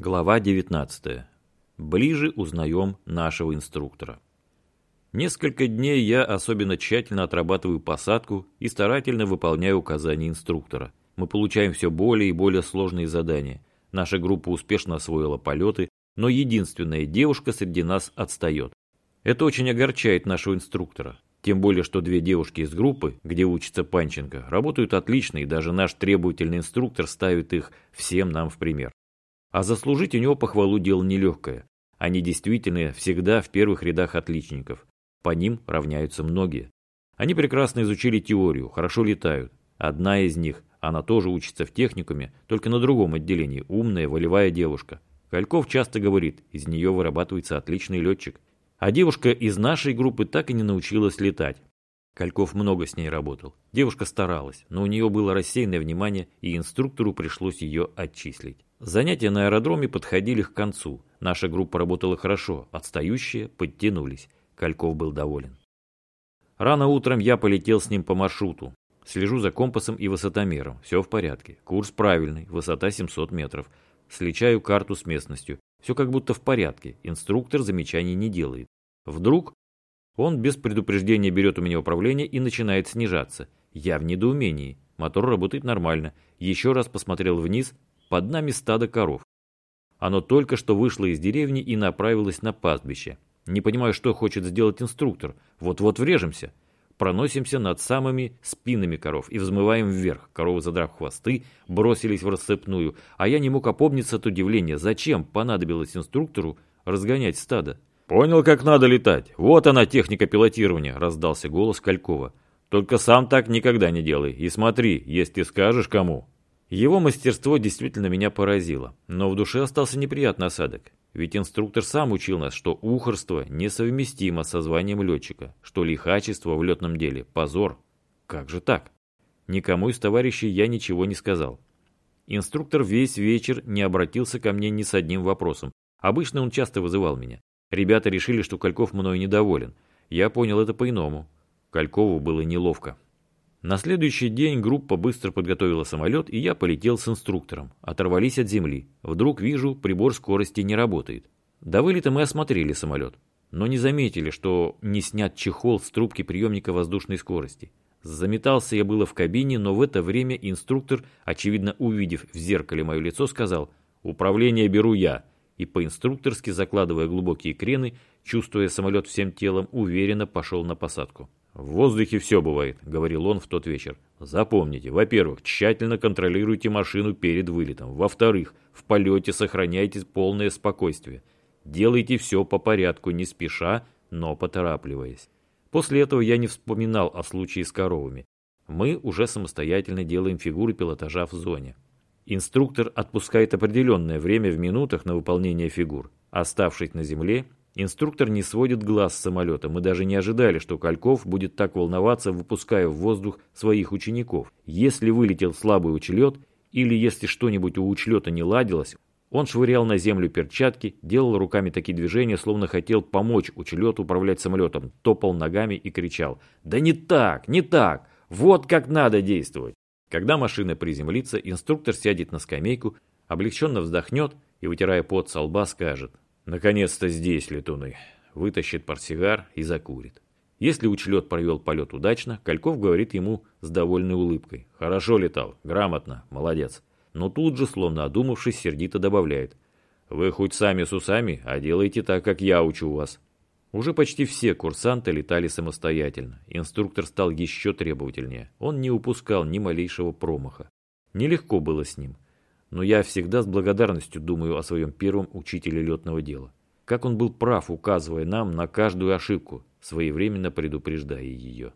Глава 19. Ближе узнаем нашего инструктора. Несколько дней я особенно тщательно отрабатываю посадку и старательно выполняю указания инструктора. Мы получаем все более и более сложные задания. Наша группа успешно освоила полеты, но единственная девушка среди нас отстает. Это очень огорчает нашего инструктора. Тем более, что две девушки из группы, где учится Панченко, работают отлично, и даже наш требовательный инструктор ставит их всем нам в пример. А заслужить у него похвалу дело нелегкое. Они действительно всегда в первых рядах отличников. По ним равняются многие. Они прекрасно изучили теорию, хорошо летают. Одна из них, она тоже учится в техникуме, только на другом отделении, умная, волевая девушка. Кальков часто говорит, из нее вырабатывается отличный летчик. А девушка из нашей группы так и не научилась летать. Кальков много с ней работал. Девушка старалась, но у нее было рассеянное внимание, и инструктору пришлось ее отчислить. Занятия на аэродроме подходили к концу. Наша группа работала хорошо, отстающие подтянулись. Кальков был доволен. Рано утром я полетел с ним по маршруту. Слежу за компасом и высотомером. Все в порядке. Курс правильный, высота 700 метров. Сличаю карту с местностью. Все как будто в порядке. Инструктор замечаний не делает. Вдруг он без предупреждения берет у меня управление и начинает снижаться. Я в недоумении. Мотор работает нормально. Еще раз посмотрел вниз, под нами стадо коров. Оно только что вышло из деревни и направилось на пастбище. Не понимаю, что хочет сделать инструктор. Вот-вот врежемся. Проносимся над самыми спинами коров и взмываем вверх. Коровы, задрав хвосты, бросились в рассыпную, а я не мог опомниться от удивления, зачем понадобилось инструктору разгонять стадо. «Понял, как надо летать. Вот она, техника пилотирования», — раздался голос Калькова. «Только сам так никогда не делай. И смотри, если скажешь кому, его мастерство действительно меня поразило, но в душе остался неприятный осадок. Ведь инструктор сам учил нас, что ухорство несовместимо со званием летчика, что лихачество в летном деле – позор. Как же так? Никому из товарищей я ничего не сказал. Инструктор весь вечер не обратился ко мне ни с одним вопросом. Обычно он часто вызывал меня. Ребята решили, что Кальков мною недоволен. Я понял это по-иному. Калькову было неловко. На следующий день группа быстро подготовила самолет, и я полетел с инструктором. Оторвались от земли. Вдруг вижу, прибор скорости не работает. До вылета мы осмотрели самолет, но не заметили, что не снят чехол с трубки приемника воздушной скорости. Заметался я было в кабине, но в это время инструктор, очевидно увидев в зеркале мое лицо, сказал «Управление беру я», и по-инструкторски, закладывая глубокие крены, чувствуя самолет всем телом, уверенно пошел на посадку. «В воздухе все бывает», — говорил он в тот вечер. «Запомните, во-первых, тщательно контролируйте машину перед вылетом. Во-вторых, в полете сохраняйте полное спокойствие. Делайте все по порядку, не спеша, но поторапливаясь». После этого я не вспоминал о случае с коровами. Мы уже самостоятельно делаем фигуры пилотажа в зоне. Инструктор отпускает определенное время в минутах на выполнение фигур. Оставшись на земле, Инструктор не сводит глаз с самолета. Мы даже не ожидали, что Кальков будет так волноваться, выпуская в воздух своих учеников. Если вылетел слабый учлет, или если что-нибудь у учлета не ладилось, он швырял на землю перчатки, делал руками такие движения, словно хотел помочь учлету управлять самолетом, топал ногами и кричал «Да не так, не так! Вот как надо действовать!» Когда машина приземлится, инструктор сядет на скамейку, облегченно вздохнет и, вытирая пот со лба, скажет Наконец-то здесь летуны. Вытащит портсигар и закурит. Если учлет провел полет удачно, Кальков говорит ему с довольной улыбкой. Хорошо летал, грамотно, молодец. Но тут же, словно одумавшись, сердито добавляет. Вы хоть сами с усами, а делайте так, как я учу вас. Уже почти все курсанты летали самостоятельно. Инструктор стал еще требовательнее. Он не упускал ни малейшего промаха. Нелегко было с ним но я всегда с благодарностью думаю о своем первом учителе летного дела. Как он был прав, указывая нам на каждую ошибку, своевременно предупреждая ее.